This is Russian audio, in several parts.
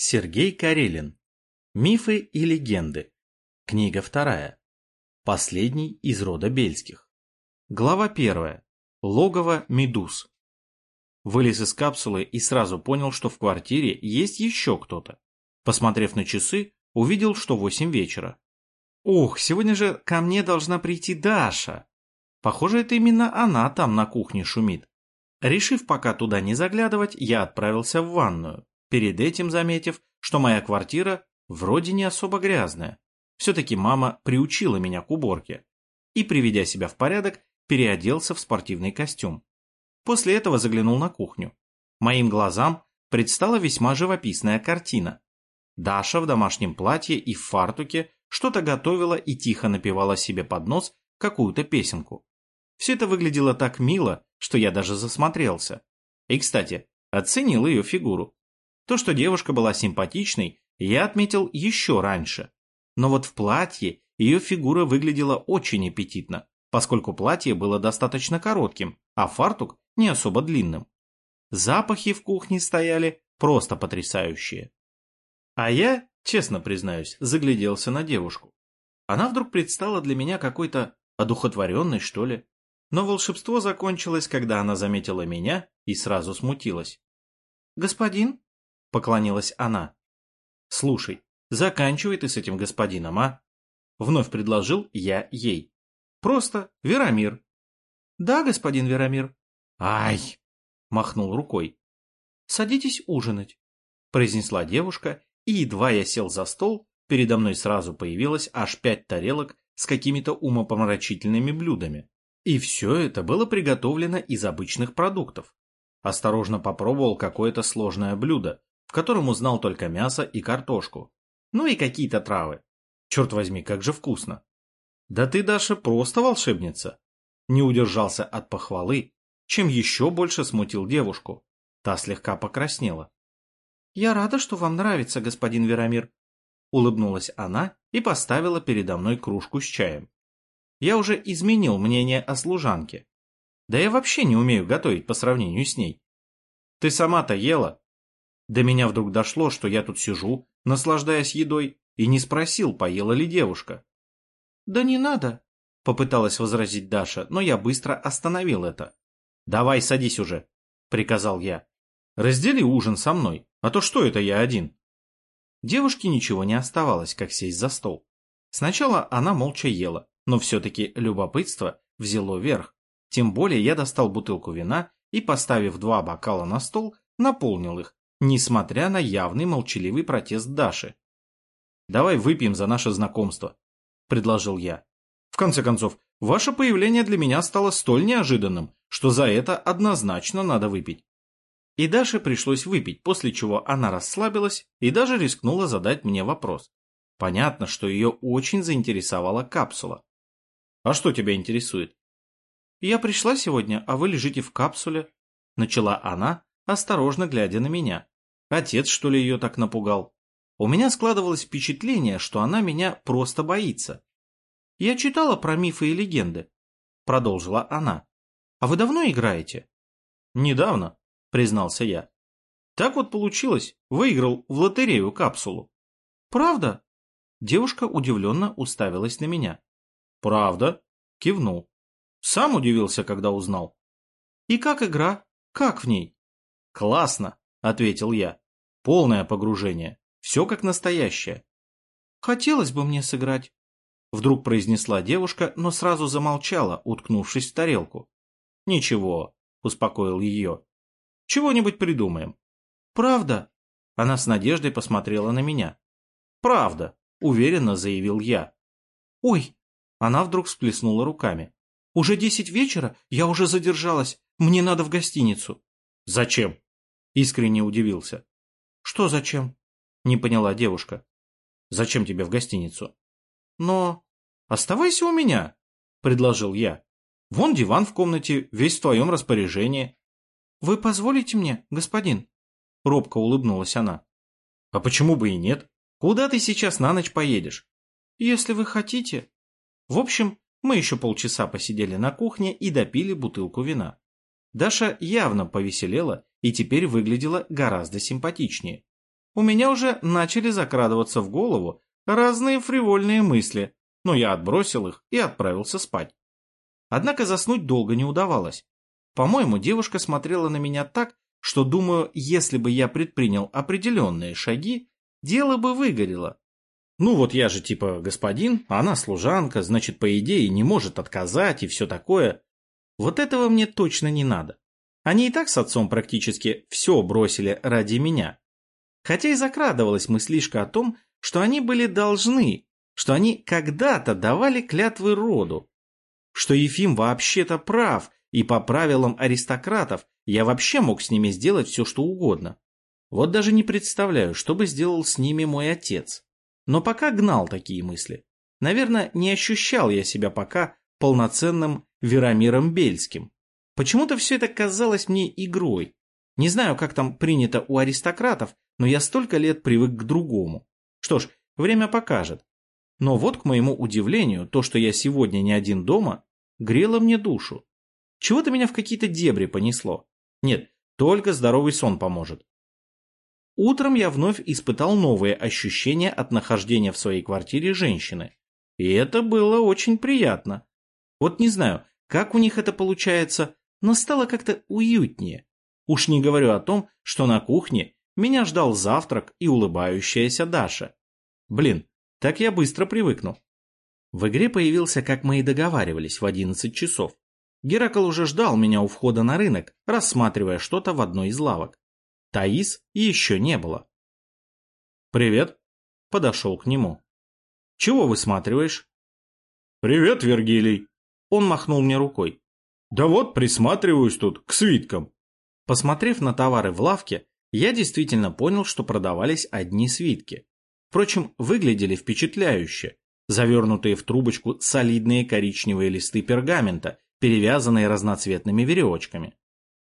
Сергей Карелин. Мифы и легенды. Книга вторая. Последний из рода Бельских. Глава первая. Логово медуз. Вылез из капсулы и сразу понял, что в квартире есть еще кто-то. Посмотрев на часы, увидел, что восемь вечера. Ух, сегодня же ко мне должна прийти Даша. Похоже, это именно она там на кухне шумит. Решив пока туда не заглядывать, я отправился в ванную, перед этим заметив, что моя квартира вроде не особо грязная. Все-таки мама приучила меня к уборке. И, приведя себя в порядок, переоделся в спортивный костюм. После этого заглянул на кухню. Моим глазам предстала весьма живописная картина. Даша в домашнем платье и в фартуке что-то готовила и тихо напевала себе под нос какую-то песенку. Все это выглядело так мило, что я даже засмотрелся. И, кстати, оценил ее фигуру. То, что девушка была симпатичной, я отметил еще раньше. Но вот в платье ее фигура выглядела очень аппетитно, поскольку платье было достаточно коротким, а фартук не особо длинным. Запахи в кухне стояли просто потрясающие. А я, честно признаюсь, загляделся на девушку. Она вдруг предстала для меня какой-то одухотворенной, что ли. Но волшебство закончилось, когда она заметила меня и сразу смутилась. «Господин?» — поклонилась она. «Слушай, заканчивай ты с этим господином, а?» Вновь предложил я ей. «Просто Верамир». «Да, господин Верамир». «Ай!» — махнул рукой. «Садитесь ужинать», — произнесла девушка, и едва я сел за стол, передо мной сразу появилось аж пять тарелок с какими-то умопомрачительными блюдами. И все это было приготовлено из обычных продуктов. Осторожно попробовал какое-то сложное блюдо, в котором узнал только мясо и картошку. Ну и какие-то травы. Черт возьми, как же вкусно. Да ты, Даша, просто волшебница. Не удержался от похвалы, чем еще больше смутил девушку. Та слегка покраснела. «Я рада, что вам нравится, господин Верамир», — улыбнулась она и поставила передо мной кружку с чаем. Я уже изменил мнение о служанке. Да я вообще не умею готовить по сравнению с ней. Ты сама-то ела? До меня вдруг дошло, что я тут сижу, наслаждаясь едой, и не спросил, поела ли девушка. Да не надо, попыталась возразить Даша, но я быстро остановил это. Давай садись уже, приказал я. Раздели ужин со мной, а то что это я один? Девушке ничего не оставалось, как сесть за стол. Сначала она молча ела, но все-таки любопытство взяло верх. Тем более я достал бутылку вина и, поставив два бокала на стол, наполнил их, несмотря на явный молчаливый протест Даши. «Давай выпьем за наше знакомство», — предложил я. «В конце концов, ваше появление для меня стало столь неожиданным, что за это однозначно надо выпить». И Даше пришлось выпить, после чего она расслабилась и даже рискнула задать мне вопрос. Понятно, что ее очень заинтересовала капсула. А что тебя интересует? Я пришла сегодня, а вы лежите в капсуле. Начала она, осторожно глядя на меня. Отец, что ли, ее так напугал? У меня складывалось впечатление, что она меня просто боится. Я читала про мифы и легенды. Продолжила она. А вы давно играете? Недавно, признался я. Так вот получилось, выиграл в лотерею капсулу. Правда? Девушка удивленно уставилась на меня. «Правда?» — кивнул. Сам удивился, когда узнал. «И как игра? Как в ней?» «Классно!» — ответил я. «Полное погружение. Все как настоящее». «Хотелось бы мне сыграть», — вдруг произнесла девушка, но сразу замолчала, уткнувшись в тарелку. «Ничего», — успокоил ее. «Чего-нибудь придумаем». «Правда?» Она с надеждой посмотрела на меня. «Правда», — уверенно заявил я. «Ой, она вдруг всплеснула руками. «Уже десять вечера? Я уже задержалась. Мне надо в гостиницу». «Зачем?» Искренне удивился. «Что зачем?» Не поняла девушка. «Зачем тебе в гостиницу?» «Но...» «Оставайся у меня», — предложил я. «Вон диван в комнате, весь в твоем распоряжении». «Вы позволите мне, господин?» Робко улыбнулась она. «А почему бы и нет? Куда ты сейчас на ночь поедешь?» «Если вы хотите», в общем, мы еще полчаса посидели на кухне и допили бутылку вина. Даша явно повеселела и теперь выглядела гораздо симпатичнее. у меня уже начали закрадываться в голову разные фривольные мысли, но я отбросил их и отправился спать. Однако заснуть долго не удавалось. По-моему, девушка смотрела на меня так, что, думаю, если бы я предпринял определенные шаги, дело бы выгорело. Ну вот я же типа господин, она служанка, значит, по идее, не может отказать и все такое. Вот этого мне точно не надо. Они и так с отцом практически все бросили ради меня. Хотя и закрадывалась мыслишка о том, что они были должны, что они когда-то давали клятвы роду, что Ефим вообще-то прав, и по правилам аристократов я вообще мог с ними сделать все, что угодно. Вот даже не представляю, что бы сделал с ними мой отец. Но пока гнал такие мысли. Наверное, не ощущал я себя пока полноценным Веромиром Бельским. Почему-то все это казалось мне игрой. Не знаю, как там принято у аристократов, но я столько лет привык к другому. Что ж, время покажет. Но вот, к моему удивлению, то, что я сегодня не один дома, грело мне душу. Чего-то меня в какие-то дебри понесло. Нет, только здоровый сон поможет. Утром я вновь испытал новые ощущения от нахождения в своей квартире женщины. И это было очень приятно. Вот не знаю, как у них это получается, но стало как-то уютнее. Уж не говорю о том, что на кухне меня ждал завтрак и улыбающаяся Даша. Блин, так я быстро привыкну. В игре появился, как мы и договаривались, в 11 часов. Геракл уже ждал меня у входа на рынок, рассматривая что-то в одной из лавок. Таис еще не было. «Привет», — подошел к нему. «Чего высматриваешь?» «Привет, Вергилий», — он махнул мне рукой. «Да вот, присматриваюсь тут, к свиткам». Посмотрев на товары в лавке, я действительно понял, что продавались одни свитки. Впрочем, выглядели впечатляюще. Завернутые в трубочку солидные коричневые листы пергамента перевязанные разноцветными веревочками.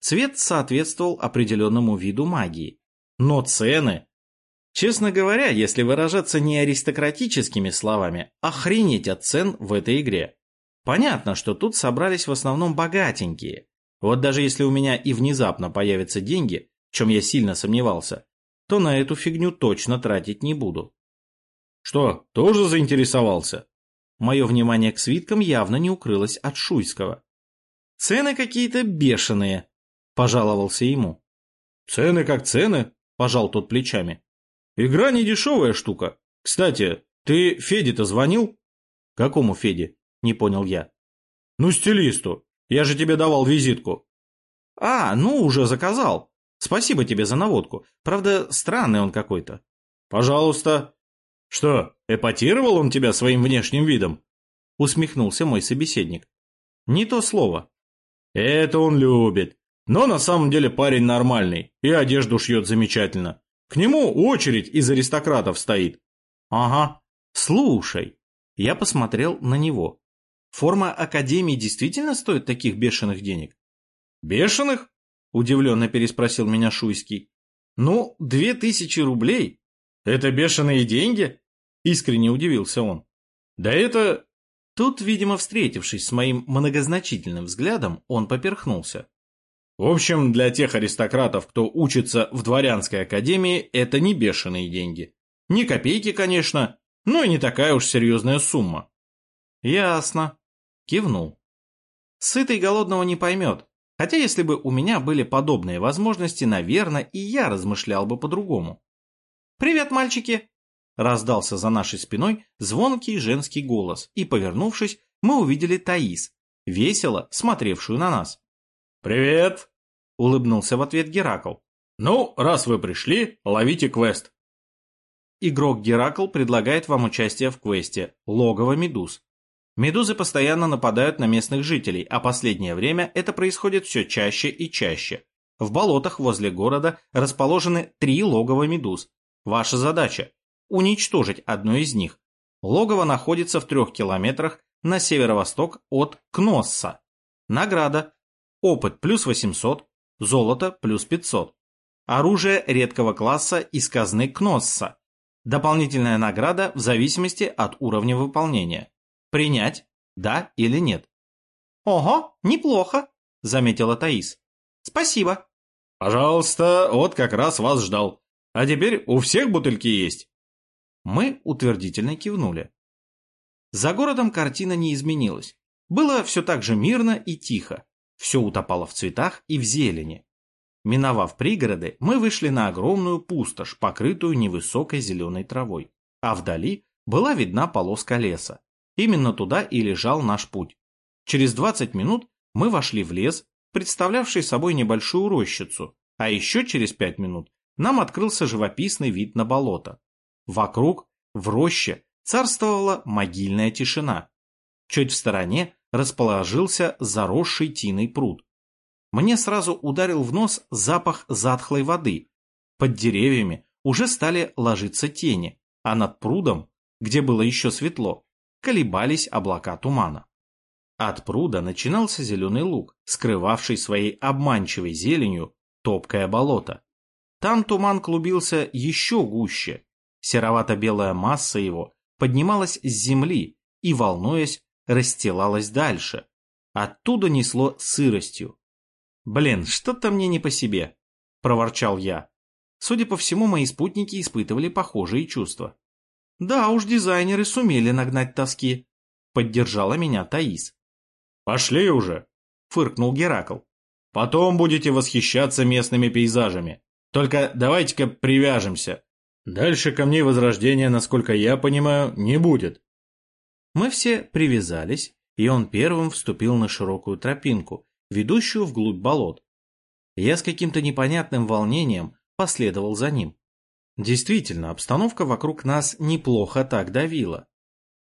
Цвет соответствовал определенному виду магии. Но цены... Честно говоря, если выражаться не аристократическими словами, охренеть от цен в этой игре. Понятно, что тут собрались в основном богатенькие. Вот даже если у меня и внезапно появятся деньги, в чем я сильно сомневался, то на эту фигню точно тратить не буду. Что, тоже заинтересовался? Мое внимание к свиткам явно не укрылось от Шуйского. «Цены какие-то бешеные», — пожаловался ему. «Цены как цены», — пожал тот плечами. «Игра не дешевая штука. Кстати, ты Феде-то звонил?» «Какому Феде?» — не понял я. «Ну, стилисту. Я же тебе давал визитку». «А, ну, уже заказал. Спасибо тебе за наводку. Правда, странный он какой-то». «Пожалуйста. «Что, эпатировал он тебя своим внешним видом?» Усмехнулся мой собеседник. «Не то слово». «Это он любит. Но на самом деле парень нормальный и одежду шьет замечательно. К нему очередь из аристократов стоит». «Ага. Слушай». Я посмотрел на него. Форма Академии действительно стоит таких бешеных денег? «Бешеных?» – удивленно переспросил меня Шуйский. «Ну, две тысячи рублей «Это бешеные деньги?» – искренне удивился он. «Да это...» Тут, видимо, встретившись с моим многозначительным взглядом, он поперхнулся. В общем, для тех аристократов, кто учится в дворянской академии, это не бешеные деньги. Не копейки, конечно, но и не такая уж серьезная сумма. Ясно. Кивнул. Сытый голодного не поймет. Хотя если бы у меня были подобные возможности, наверное, и я размышлял бы по-другому. «Привет, мальчики!» Раздался за нашей спиной звонкий женский голос, и, повернувшись, мы увидели Таис, весело смотревшую на нас. «Привет!» — улыбнулся в ответ Геракл. «Ну, раз вы пришли, ловите квест». Игрок Геракл предлагает вам участие в квесте «Логово медуз». Медузы постоянно нападают на местных жителей, а последнее время это происходит все чаще и чаще. В болотах возле города расположены три логова медуз, Ваша задача – уничтожить одно из них. Логово находится в трех километрах на северо-восток от Кносса. Награда. Опыт плюс 800, золото плюс 500. Оружие редкого класса из казны Кносса. Дополнительная награда в зависимости от уровня выполнения. Принять? Да или нет? Ого, неплохо, заметила Таис. Спасибо. Пожалуйста, вот как раз вас ждал. А теперь у всех бутыльки есть?» Мы утвердительно кивнули. За городом картина не изменилась. Было все так же мирно и тихо. Все утопало в цветах и в зелени. Миновав пригороды, мы вышли на огромную пустошь, покрытую невысокой зеленой травой. А вдали была видна полоска леса. Именно туда и лежал наш путь. Через 20 минут мы вошли в лес, представлявший собой небольшую рощицу, а еще через 5 минут нам открылся живописный вид на болото. Вокруг, в роще, царствовала могильная тишина. Чуть в стороне расположился заросший тиной пруд. Мне сразу ударил в нос запах затхлой воды. Под деревьями уже стали ложиться тени, а над прудом, где было еще светло, колебались облака тумана. От пруда начинался зеленый луг, скрывавший своей обманчивой зеленью топкое болото. Там туман клубился еще гуще. Серовато-белая масса его поднималась с земли и, волнуясь, расстилалась дальше. Оттуда несло сыростью. «Блин, что-то мне не по себе», – проворчал я. Судя по всему, мои спутники испытывали похожие чувства. «Да уж, дизайнеры сумели нагнать тоски», – поддержала меня Таис. «Пошли уже», – фыркнул Геракл. «Потом будете восхищаться местными пейзажами. Только давайте-ка привяжемся. Дальше камней возрождения, насколько я понимаю, не будет». Мы все привязались, и он первым вступил на широкую тропинку, ведущую вглубь болот. Я с каким-то непонятным волнением последовал за ним. Действительно, обстановка вокруг нас неплохо так давила.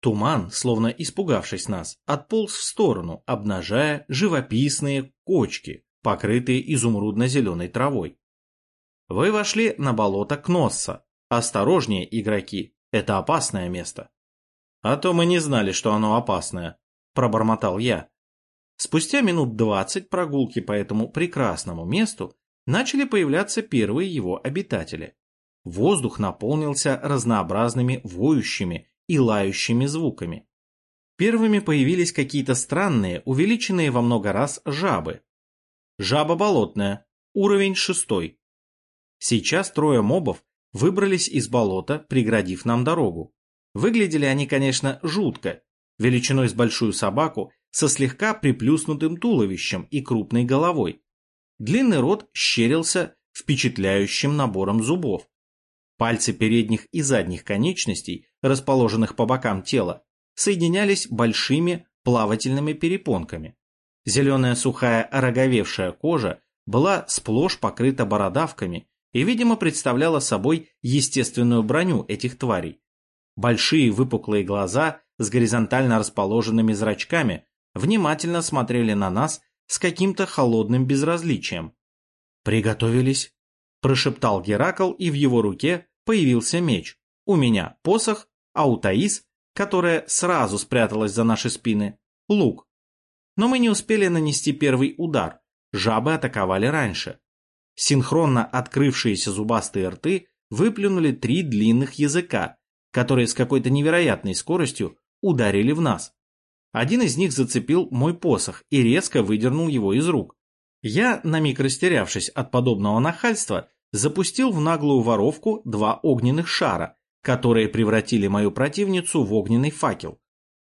Туман, словно испугавшись нас, отполз в сторону, обнажая живописные кочки, покрытые изумрудно-зеленой травой. Вы вошли на болото Кносса. Осторожнее, игроки, это опасное место. А то мы не знали, что оно опасное, пробормотал я. Спустя минут двадцать прогулки по этому прекрасному месту начали появляться первые его обитатели. Воздух наполнился разнообразными воющими и лающими звуками. Первыми появились какие-то странные, увеличенные во много раз жабы. Жаба болотная, уровень шестой. Сейчас трое мобов выбрались из болота, преградив нам дорогу. Выглядели они, конечно, жутко, величиной с большую собаку, со слегка приплюснутым туловищем и крупной головой. Длинный рот щерился впечатляющим набором зубов. Пальцы передних и задних конечностей, расположенных по бокам тела, соединялись большими плавательными перепонками. Зеленая сухая роговевшая кожа была сплошь покрыта бородавками и, видимо, представляла собой естественную броню этих тварей. Большие выпуклые глаза с горизонтально расположенными зрачками внимательно смотрели на нас с каким-то холодным безразличием. «Приготовились?» – прошептал Геракл, и в его руке появился меч. У меня посох, а у Таис, которая сразу спряталась за наши спины, лук. Но мы не успели нанести первый удар. Жабы атаковали раньше. Синхронно открывшиеся зубастые рты выплюнули три длинных языка, которые с какой-то невероятной скоростью ударили в нас. Один из них зацепил мой посох и резко выдернул его из рук. Я, на миг растерявшись от подобного нахальства, запустил в наглую воровку два огненных шара, которые превратили мою противницу в огненный факел.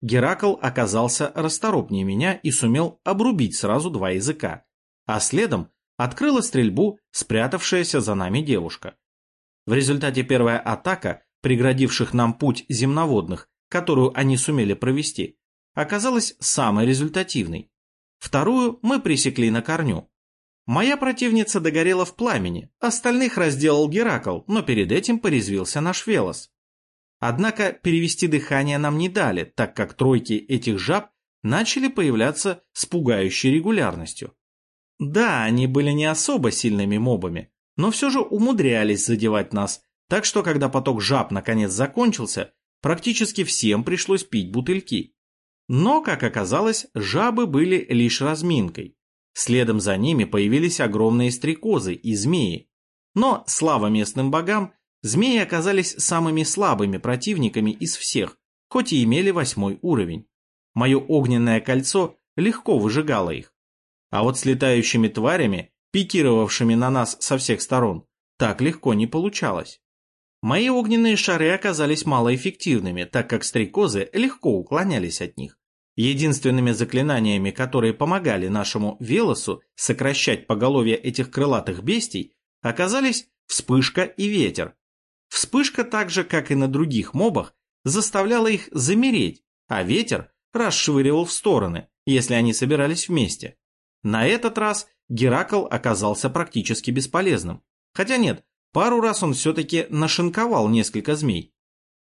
Геракл оказался расторопнее меня и сумел обрубить сразу два языка, а следом открыла стрельбу спрятавшаяся за нами девушка. В результате первая атака, преградивших нам путь земноводных, которую они сумели провести, оказалась самой результативной. Вторую мы пресекли на корню, Моя противница догорела в пламени, остальных разделал Геракл, но перед этим порезвился наш Велос. Однако перевести дыхание нам не дали, так как тройки этих жаб начали появляться с пугающей регулярностью. Да, они были не особо сильными мобами, но все же умудрялись задевать нас, так что когда поток жаб наконец закончился, практически всем пришлось пить бутыльки. Но, как оказалось, жабы были лишь разминкой. Следом за ними появились огромные стрекозы и змеи. Но, слава местным богам, змеи оказались самыми слабыми противниками из всех, хоть и имели восьмой уровень. Мое огненное кольцо легко выжигало их. А вот с летающими тварями, пикировавшими на нас со всех сторон, так легко не получалось. Мои огненные шары оказались малоэффективными, так как стрекозы легко уклонялись от них. Единственными заклинаниями, которые помогали нашему Велосу сокращать поголовье этих крылатых бестий, оказались вспышка и ветер. Вспышка так же, как и на других мобах, заставляла их замереть, а ветер расшвыривал в стороны, если они собирались вместе. На этот раз Геракл оказался практически бесполезным. Хотя нет, пару раз он все-таки нашинковал несколько змей.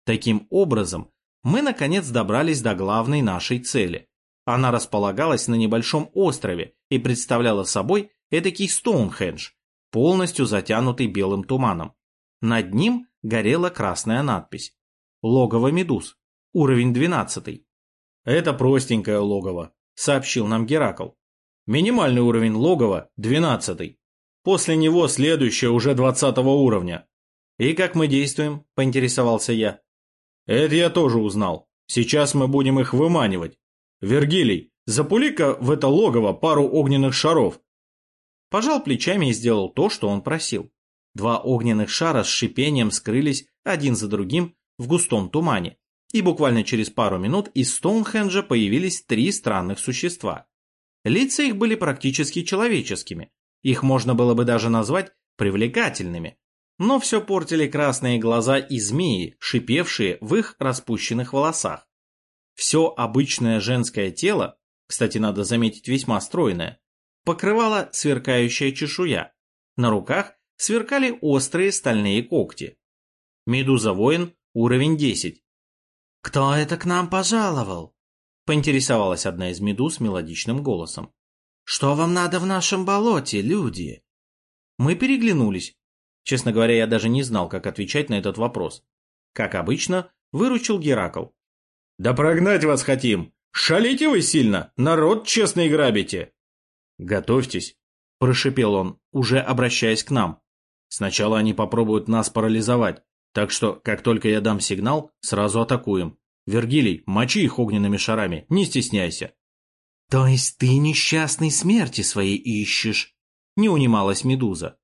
Таким образом, мы наконец добрались до главной нашей цели. Она располагалась на небольшом острове и представляла собой эдакий Стоунхендж, полностью затянутый белым туманом. Над ним горела красная надпись. Логово медуз. Уровень 12. Это простенькое логово, сообщил нам Геракл. Минимальный уровень логова – 12. После него следующее уже 20 уровня. И как мы действуем, поинтересовался я. Это я тоже узнал. Сейчас мы будем их выманивать. Вергилий, запули-ка в это логово пару огненных шаров. Пожал плечами и сделал то, что он просил. Два огненных шара с шипением скрылись один за другим в густом тумане. И буквально через пару минут из Стоунхенджа появились три странных существа. Лица их были практически человеческими. Их можно было бы даже назвать привлекательными. Но все портили красные глаза и змеи, шипевшие в их распущенных волосах. Все обычное женское тело, кстати, надо заметить, весьма стройное, покрывала сверкающая чешуя. На руках сверкали острые стальные когти. Медуза-воин, уровень 10. «Кто это к нам пожаловал?» — поинтересовалась одна из медуз мелодичным голосом. «Что вам надо в нашем болоте, люди?» Мы переглянулись. Честно говоря, я даже не знал, как отвечать на этот вопрос. Как обычно, выручил Геракл. «Да прогнать вас хотим! Шалите вы сильно! Народ честный грабите!» «Готовьтесь!» – прошипел он, уже обращаясь к нам. «Сначала они попробуют нас парализовать, так что, как только я дам сигнал, сразу атакуем. Вергилий, мочи их огненными шарами, не стесняйся. То есть ты несчастной смерти своей ищешь? Не унималась Медуза.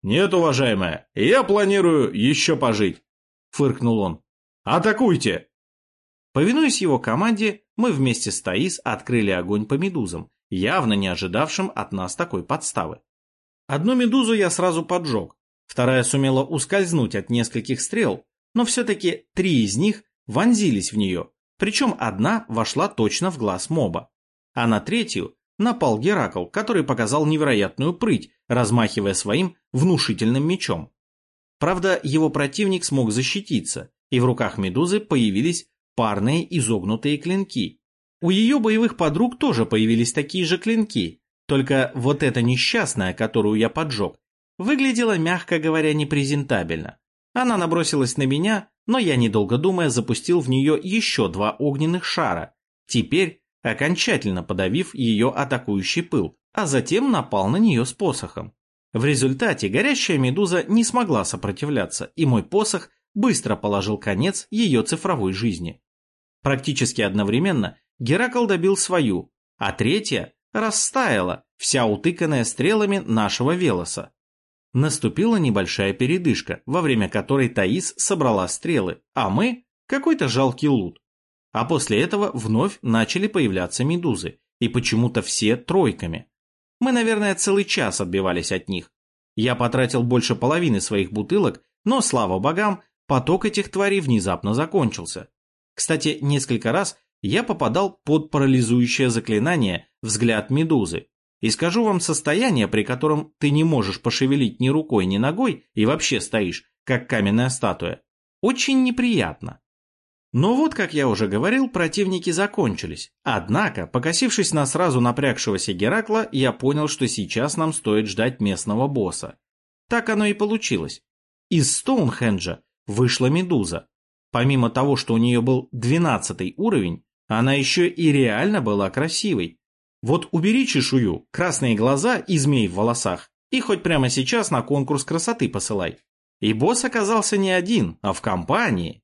Нет, уважаемая, я планирую еще пожить, фыркнул он. Атакуйте! Повинуясь его команде, мы вместе с Таис открыли огонь по медузам, явно не ожидавшим от нас такой подставы. Одну медузу я сразу поджег, вторая сумела ускользнуть от нескольких стрел, но все-таки три из них вонзились в нее, причем одна вошла точно в глаз моба. А на третью напал Геракл, который показал невероятную прыть, размахивая своим внушительным мечом. Правда, его противник смог защититься, и в руках Медузы появились парные изогнутые клинки. У ее боевых подруг тоже появились такие же клинки, только вот эта несчастная, которую я поджег, выглядела, мягко говоря, непрезентабельно. Она набросилась на меня, но я, недолго думая, запустил в нее еще два огненных шара, теперь окончательно подавив ее атакующий пыл, а затем напал на нее с посохом. В результате горящая медуза не смогла сопротивляться, и мой посох быстро положил конец ее цифровой жизни. Практически одновременно Геракл добил свою, а третья растаяла, вся утыканная стрелами нашего Велоса. Наступила небольшая передышка, во время которой Таис собрала стрелы, а мы – какой-то жалкий лут. А после этого вновь начали появляться медузы, и почему-то все тройками. Мы, наверное, целый час отбивались от них. Я потратил больше половины своих бутылок, но, слава богам, поток этих тварей внезапно закончился. Кстати, несколько раз я попадал под парализующее заклинание «Взгляд медузы», и скажу вам состояние, при котором ты не можешь пошевелить ни рукой, ни ногой и вообще стоишь, как каменная статуя. Очень неприятно. Но вот, как я уже говорил, противники закончились. Однако, покосившись на сразу напрягшегося Геракла, я понял, что сейчас нам стоит ждать местного босса. Так оно и получилось. Из Стоунхенджа вышла Медуза. Помимо того, что у нее был 12 уровень, она еще и реально была красивой. Вот убери чешую, красные глаза и змей в волосах, и хоть прямо сейчас на конкурс красоты посылай. И босс оказался не один, а в компании.